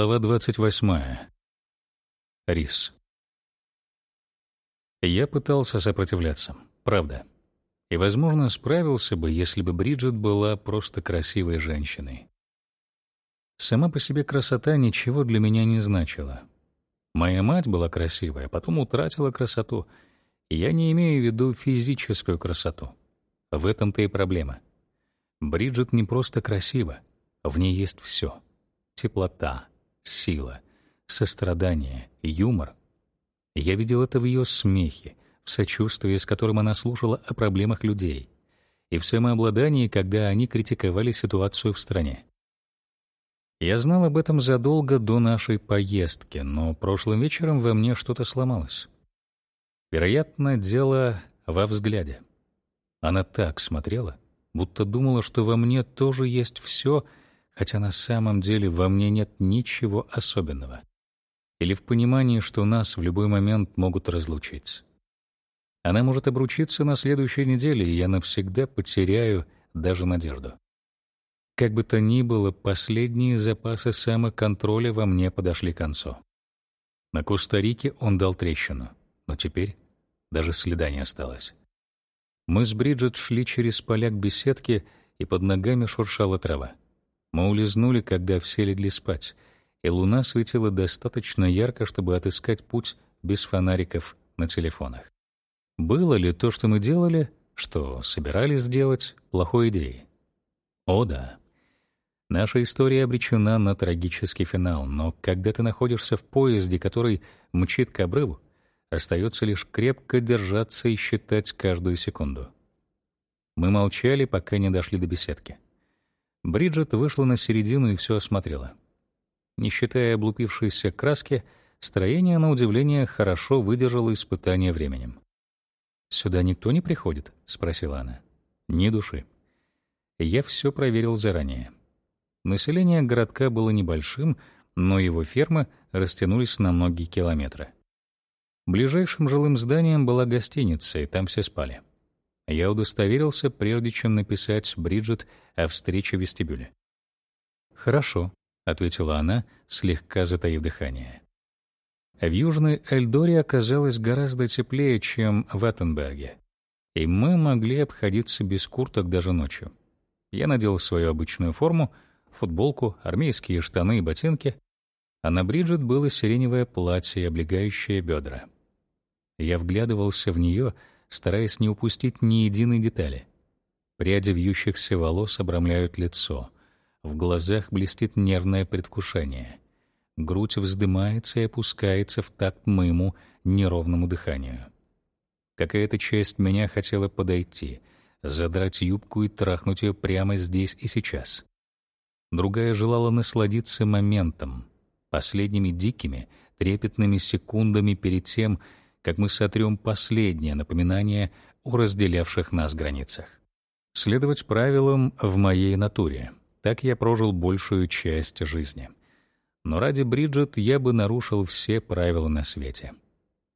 Глава 28. Рис. Я пытался сопротивляться, правда. И, возможно, справился бы, если бы Бриджит была просто красивой женщиной. Сама по себе красота ничего для меня не значила. Моя мать была красивая, а потом утратила красоту. Я не имею в виду физическую красоту. В этом-то и проблема. Бриджит не просто красива, в ней есть все: Теплота, сила, сострадание, юмор. Я видел это в ее смехе, в сочувствии, с которым она слушала о проблемах людей, и в самообладании, когда они критиковали ситуацию в стране. Я знал об этом задолго до нашей поездки, но прошлым вечером во мне что-то сломалось. Вероятно, дело во взгляде. Она так смотрела, будто думала, что во мне тоже есть все — хотя на самом деле во мне нет ничего особенного. Или в понимании, что нас в любой момент могут разлучить. Она может обручиться на следующей неделе, и я навсегда потеряю даже надежду. Как бы то ни было, последние запасы самоконтроля во мне подошли к концу. На Коста-Рике он дал трещину, но теперь даже следа не осталось. Мы с Бриджит шли через поля к беседке, и под ногами шуршала трава. Мы улизнули, когда все легли спать, и луна светила достаточно ярко, чтобы отыскать путь без фонариков на телефонах. Было ли то, что мы делали, что собирались сделать, плохой идеей? О да. Наша история обречена на трагический финал, но когда ты находишься в поезде, который мчит к обрыву, остается лишь крепко держаться и считать каждую секунду. Мы молчали, пока не дошли до беседки. Бриджит вышла на середину и все осмотрела. Не считая облупившейся краски, строение, на удивление, хорошо выдержало испытание временем. «Сюда никто не приходит?» — спросила она. «Ни души». Я все проверил заранее. Население городка было небольшим, но его фермы растянулись на многие километры. Ближайшим жилым зданием была гостиница, и там все спали. Я удостоверился, прежде чем написать Бриджит о встрече в вестибюле. «Хорошо», — ответила она, слегка затаив дыхание. В Южной Эльдоре оказалось гораздо теплее, чем в Эттенберге, и мы могли обходиться без курток даже ночью. Я надел свою обычную форму, футболку, армейские штаны и ботинки, а на Бриджит было сиреневое платье, облегающее бедра. Я вглядывался в нее, стараясь не упустить ни единой детали. Пряди вьющихся волос обрамляют лицо. В глазах блестит нервное предвкушение. Грудь вздымается и опускается в такт моему неровному дыханию. Какая-то часть меня хотела подойти, задрать юбку и трахнуть ее прямо здесь и сейчас. Другая желала насладиться моментом, последними дикими, трепетными секундами перед тем, как мы сотрем последнее напоминание о разделявших нас границах. Следовать правилам в моей натуре. Так я прожил большую часть жизни. Но ради Бриджит я бы нарушил все правила на свете.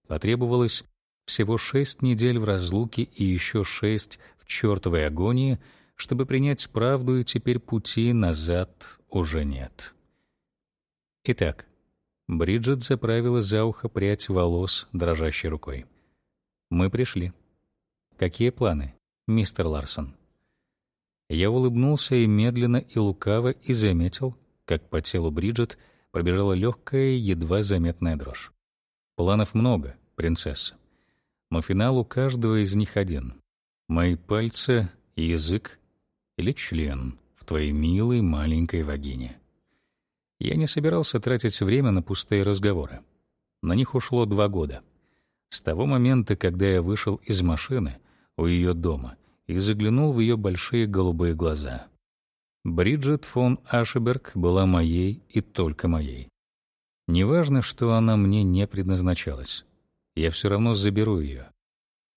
Потребовалось всего шесть недель в разлуке и еще шесть в чертовой агонии, чтобы принять правду, и теперь пути назад уже нет. Итак, Бриджит заправила за ухо прядь волос дрожащей рукой. «Мы пришли. Какие планы, мистер Ларсон?» Я улыбнулся и медленно и лукаво и заметил, как по телу Бриджит пробежала легкая, едва заметная дрожь. Планов много, принцесса. Но финал у каждого из них один. Мои пальцы, язык или член в твоей милой маленькой вагине. Я не собирался тратить время на пустые разговоры. На них ушло два года. С того момента, когда я вышел из машины у ее дома и заглянул в ее большие голубые глаза. Бриджит фон Ашеберг была моей и только моей. Неважно, что она мне не предназначалась. Я все равно заберу ее.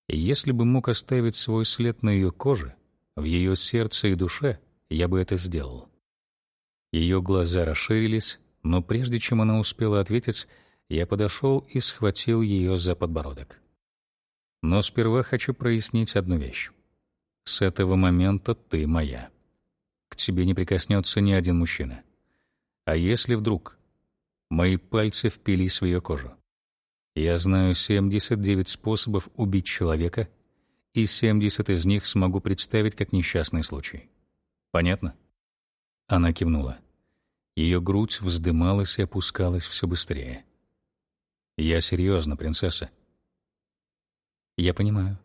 Если бы мог оставить свой след на ее коже, в ее сердце и душе, я бы это сделал. Ее глаза расширились, но прежде чем она успела ответить, я подошел и схватил ее за подбородок. Но сперва хочу прояснить одну вещь. С этого момента ты моя. К тебе не прикоснется ни один мужчина. А если вдруг Мои пальцы впились в ее кожу. Я знаю 79 способов убить человека, и 70 из них смогу представить как несчастный случай. Понятно? Она кивнула. Ее грудь вздымалась и опускалась все быстрее. Я серьезно, принцесса. Я понимаю.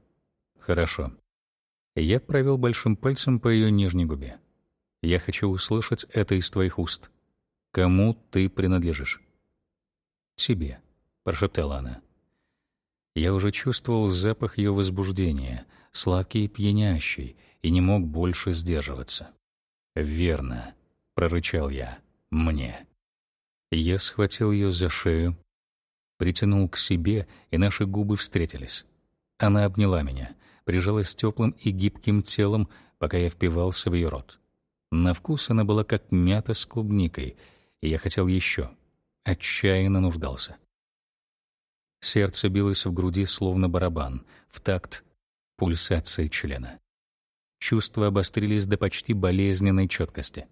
Хорошо. Я провел большим пальцем по ее нижней губе. Я хочу услышать это из твоих уст. Кому ты принадлежишь? Тебе, прошептала она. Я уже чувствовал запах ее возбуждения, сладкий и пьянящий, и не мог больше сдерживаться. «Верно», — прорычал я, — «мне». Я схватил ее за шею, притянул к себе, и наши губы встретились. Она обняла меня, прижалась теплым и гибким телом, пока я впивался в ее рот. На вкус она была как мята с клубникой, и я хотел еще, отчаянно нуждался. Сердце билось в груди словно барабан, в такт пульсации члена. Чувства обострились до почти болезненной четкости.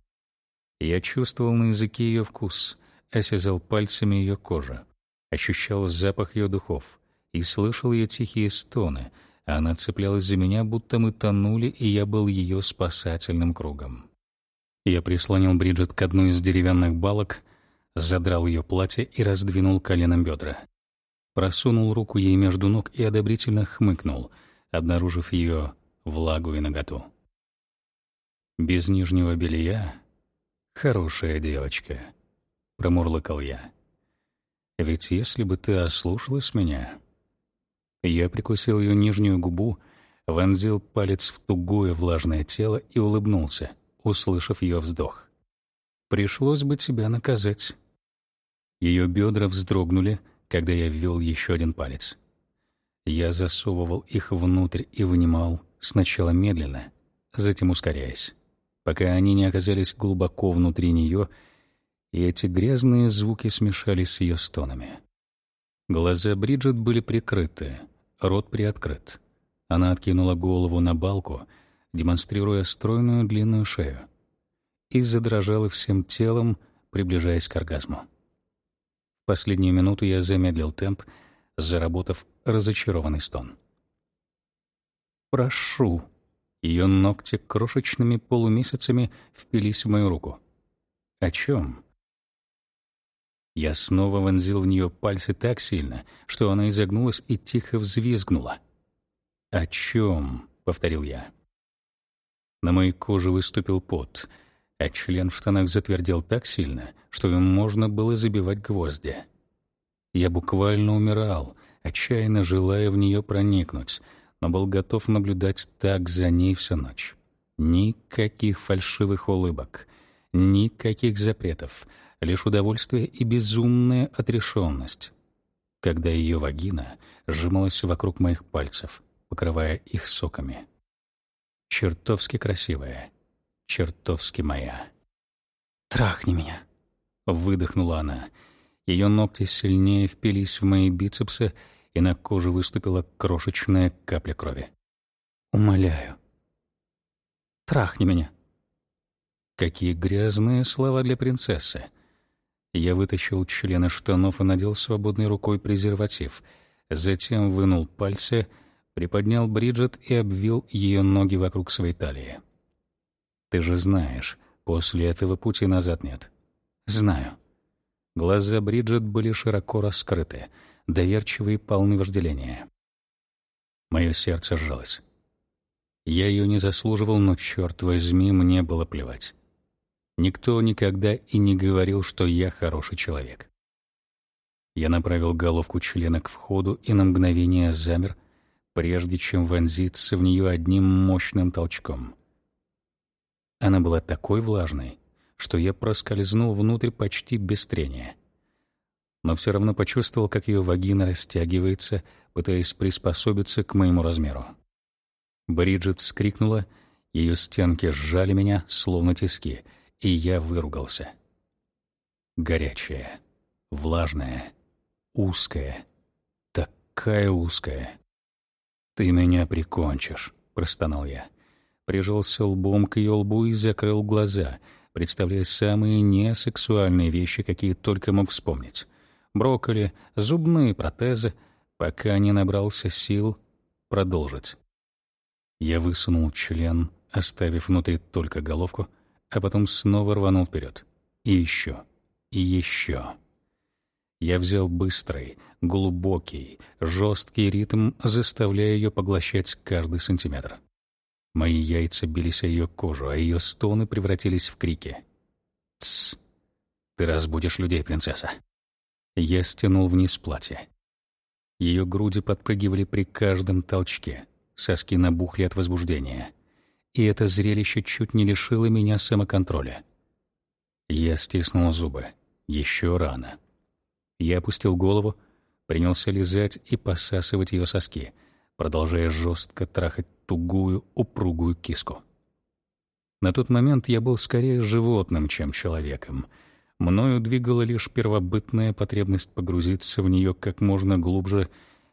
Я чувствовал на языке ее вкус, осязал пальцами ее кожу, ощущал запах ее духов и слышал ее тихие стоны, а она цеплялась за меня, будто мы тонули, и я был ее спасательным кругом. Я прислонил Бриджит к одной из деревянных балок, задрал ее платье и раздвинул коленом бедра. Просунул руку ей между ног и одобрительно хмыкнул, обнаружив ее влагу и наготу. «Без нижнего белья? Хорошая девочка», — промурлыкал я. «Ведь если бы ты ослушалась меня...» Я прикусил ее нижнюю губу, вонзил палец в тугое влажное тело и улыбнулся, услышав ее вздох. «Пришлось бы тебя наказать». Ее бедра вздрогнули, когда я ввел еще один палец. Я засовывал их внутрь и вынимал, сначала медленно, затем ускоряясь, пока они не оказались глубоко внутри нее, и эти грязные звуки смешались с ее стонами. Глаза Бриджит были прикрыты, рот приоткрыт. Она откинула голову на балку, демонстрируя стройную длинную шею, и задрожала всем телом, приближаясь к оргазму. В последнюю минуту я замедлил темп, заработав разочарованный стон. «Прошу». Ее ногти крошечными полумесяцами впились в мою руку. «О чем?» Я снова вонзил в нее пальцы так сильно, что она изогнулась и тихо взвизгнула. «О чем?» — повторил я. На моей коже выступил пот, а член в штанах затвердел так сильно, что им можно было забивать гвозди. Я буквально умирал, отчаянно желая в нее проникнуть — но был готов наблюдать так за ней всю ночь. Никаких фальшивых улыбок, никаких запретов, лишь удовольствие и безумная отрешенность, когда ее вагина сжималась вокруг моих пальцев, покрывая их соками. Чертовски красивая, чертовски моя. «Трахни меня!» — выдохнула она. Ее ногти сильнее впились в мои бицепсы, и на коже выступила крошечная капля крови. «Умоляю, трахни меня». Какие грязные слова для принцессы. Я вытащил член из штанов и надел свободной рукой презерватив, затем вынул пальцы, приподнял Бриджит и обвил ее ноги вокруг своей талии. «Ты же знаешь, после этого пути назад нет». «Знаю». Глаза Бриджит были широко раскрыты — доверчивые и полны вожделения. Мое сердце сжалось. Я ее не заслуживал, но, черт возьми, мне было плевать. Никто никогда и не говорил, что я хороший человек. Я направил головку члена к входу и на мгновение замер, прежде чем вонзиться в нее одним мощным толчком. Она была такой влажной, что я проскользнул внутрь почти без трения но все равно почувствовал, как ее вагина растягивается, пытаясь приспособиться к моему размеру. Бриджит вскрикнула, ее стенки сжали меня, словно тиски, и я выругался. Горячая, влажная, узкая, такая узкая. «Ты меня прикончишь», — простонал я. Прижался лбом к ее лбу и закрыл глаза, представляя самые несексуальные вещи, какие только мог вспомнить. Брокколи, зубные протезы, пока не набрался сил продолжить. Я высунул член, оставив внутри только головку, а потом снова рванул вперед. И еще, и еще. Я взял быстрый, глубокий, жесткий ритм, заставляя ее поглощать каждый сантиметр. Мои яйца бились о ее кожу, а ее стоны превратились в крики. «Тссс! Ты разбудишь людей, принцесса!» Я стянул вниз платье. Ее груди подпрыгивали при каждом толчке, соски набухли от возбуждения. И это зрелище чуть не лишило меня самоконтроля. Я стиснул зубы. Еще рано. Я опустил голову, принялся лизать и посасывать ее соски, продолжая жестко трахать тугую, упругую киску. На тот момент я был скорее животным, чем человеком. Мною двигала лишь первобытная потребность погрузиться в нее как можно глубже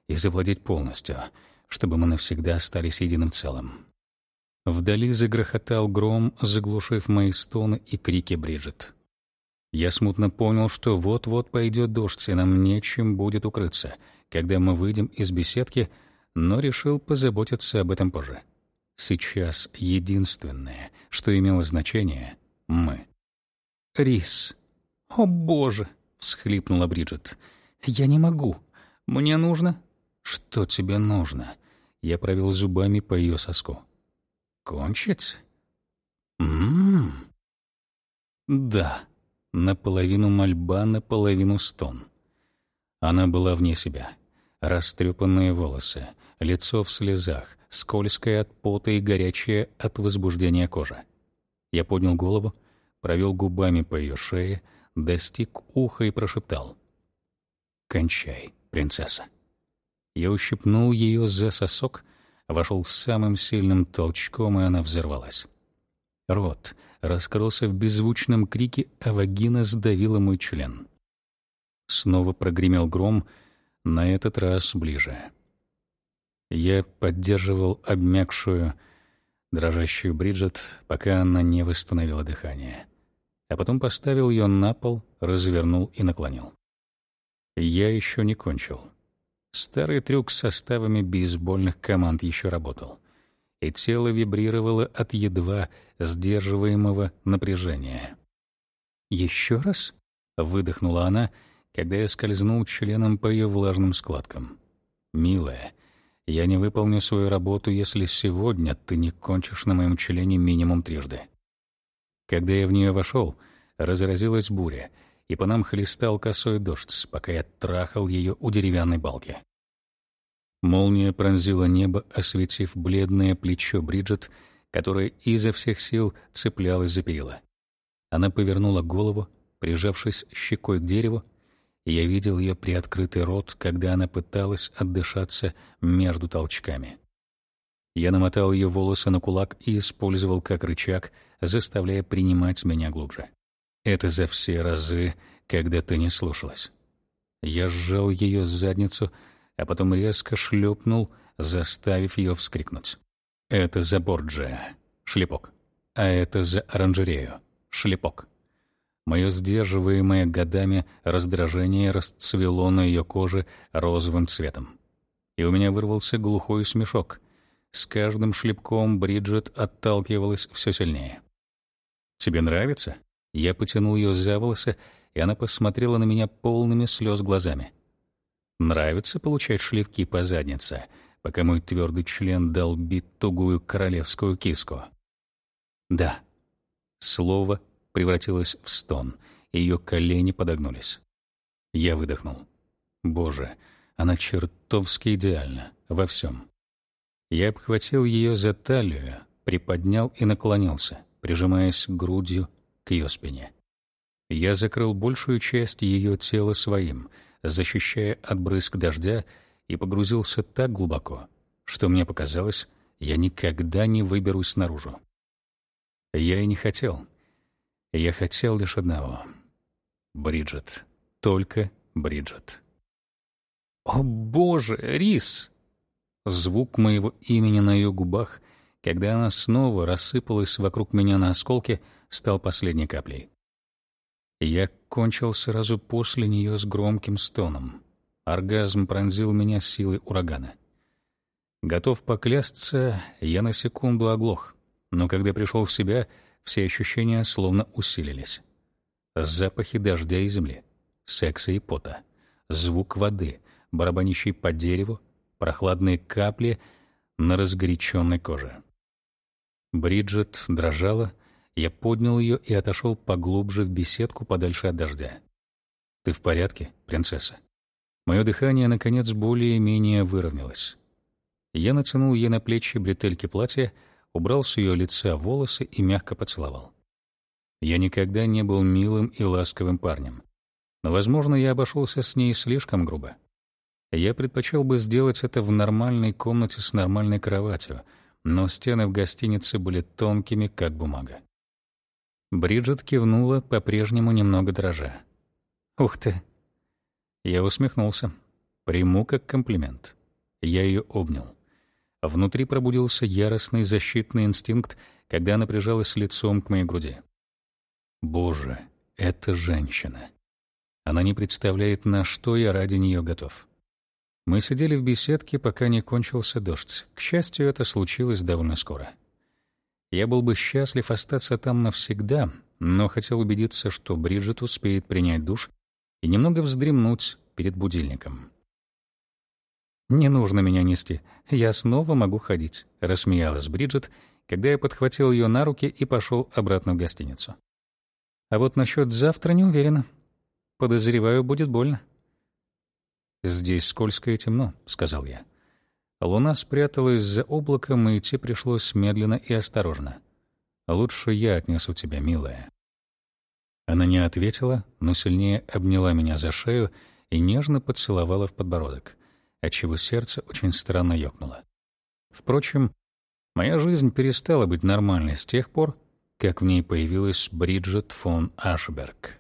и завладеть полностью, чтобы мы навсегда остались единым целым. Вдали загрохотал гром, заглушив мои стоны и крики Бриджит. Я смутно понял, что вот-вот пойдет дождь, и нам нечем будет укрыться, когда мы выйдем из беседки, но решил позаботиться об этом позже. Сейчас единственное, что имело значение — мы. «Рис! О, Боже!» — всхлипнула Бриджит. «Я не могу. Мне нужно...» «Что тебе нужно?» Я провел зубами по ее соску. «Кончить?» «М-м-м...» «Да» наполовину мольба, наполовину стон. Она была вне себя. Растрепанные волосы, лицо в слезах, скользкое от пота и горячее от возбуждения кожа. Я поднял голову, провел губами по ее шее, достиг уха и прошептал. «Кончай, принцесса». Я ущипнул ее за сосок, вошел самым сильным толчком, и она взорвалась. Рот раскрылся в беззвучном крике, а вагина сдавила мой член. Снова прогремел гром, на этот раз ближе. Я поддерживал обмякшую, дрожащую Бриджит, пока она не восстановила дыхание. А потом поставил ее на пол, развернул и наклонил. Я еще не кончил. Старый трюк с составами бейсбольных команд еще работал и тело вибрировало от едва сдерживаемого напряжения. «Еще раз?» — выдохнула она, когда я скользнул членом по ее влажным складкам. «Милая, я не выполню свою работу, если сегодня ты не кончишь на моем члене минимум трижды». Когда я в нее вошел, разразилась буря, и по нам хлестал косой дождь, пока я трахал ее у деревянной балки. Молния пронзила небо, осветив бледное плечо Бриджит, которое изо всех сил цеплялось за перила. Она повернула голову, прижавшись щекой к дереву, и я видел ее приоткрытый рот, когда она пыталась отдышаться между толчками. Я намотал ее волосы на кулак и использовал как рычаг, заставляя принимать меня глубже. Это за все разы, когда ты не слушалась. Я сжал ее задницу, а потом резко шлепнул, заставив ее вскрикнуть. «Это за Борджия!» — шлепок. «А это за оранжерею!» — шлепок. Мое сдерживаемое годами раздражение расцвело на ее коже розовым цветом. И у меня вырвался глухой смешок. С каждым шлепком Бриджит отталкивалась все сильнее. «Тебе нравится?» Я потянул ее за волосы, и она посмотрела на меня полными слез глазами. Нравится получать шлепки по заднице, пока мой твердый член долбит тугую королевскую киску? Да. Слово превратилось в стон, и ее колени подогнулись. Я выдохнул. Боже, она чертовски идеальна во всем. Я обхватил ее за талию, приподнял и наклонился, прижимаясь грудью к ее спине. Я закрыл большую часть ее тела своим — защищая от брызг дождя, и погрузился так глубоко, что мне показалось, я никогда не выберусь наружу. Я и не хотел. Я хотел лишь одного — Бриджит. Только Бриджит. «О, Боже, Рис!» Звук моего имени на ее губах, когда она снова рассыпалась вокруг меня на осколки, стал последней каплей. Я кончил сразу после нее с громким стоном. Оргазм пронзил меня силой урагана. Готов поклясться, я на секунду оглох, но когда пришел в себя, все ощущения словно усилились. Запахи дождя и земли, секса и пота, звук воды, барабанящий по дереву, прохладные капли на разгоряченной коже. Бриджит дрожала, я поднял ее и отошел поглубже в беседку подальше от дождя. «Ты в порядке, принцесса?» Мое дыхание, наконец, более-менее выровнялось. Я натянул ей на плечи бретельки платья, убрал с ее лица волосы и мягко поцеловал. Я никогда не был милым и ласковым парнем. Но, возможно, я обошелся с ней слишком грубо. Я предпочел бы сделать это в нормальной комнате с нормальной кроватью, но стены в гостинице были тонкими, как бумага. Бриджит кивнула, по-прежнему немного дрожа. «Ух ты!» Я усмехнулся. Приму как комплимент. Я ее обнял. Внутри пробудился яростный защитный инстинкт, когда она прижалась лицом к моей груди. Боже, это женщина. Она не представляет, на что я ради нее готов. Мы сидели в беседке, пока не кончился дождь. К счастью, это случилось довольно скоро. Я был бы счастлив остаться там навсегда, но хотел убедиться, что Бриджит успеет принять душ и немного вздремнуть перед будильником. «Не нужно меня нести, я снова могу ходить», — рассмеялась Бриджит, когда я подхватил ее на руки и пошел обратно в гостиницу. «А вот насчет завтра не уверена. Подозреваю, будет больно». «Здесь скользко и темно», — сказал я. Луна спряталась за облаком, и идти пришлось медленно и осторожно. «Лучше я отнесу тебя, милая». Она не ответила, но сильнее обняла меня за шею и нежно поцеловала в подбородок, отчего сердце очень странно ёкнуло. Впрочем, моя жизнь перестала быть нормальной с тех пор, как в ней появилась Бриджит фон Ашберг.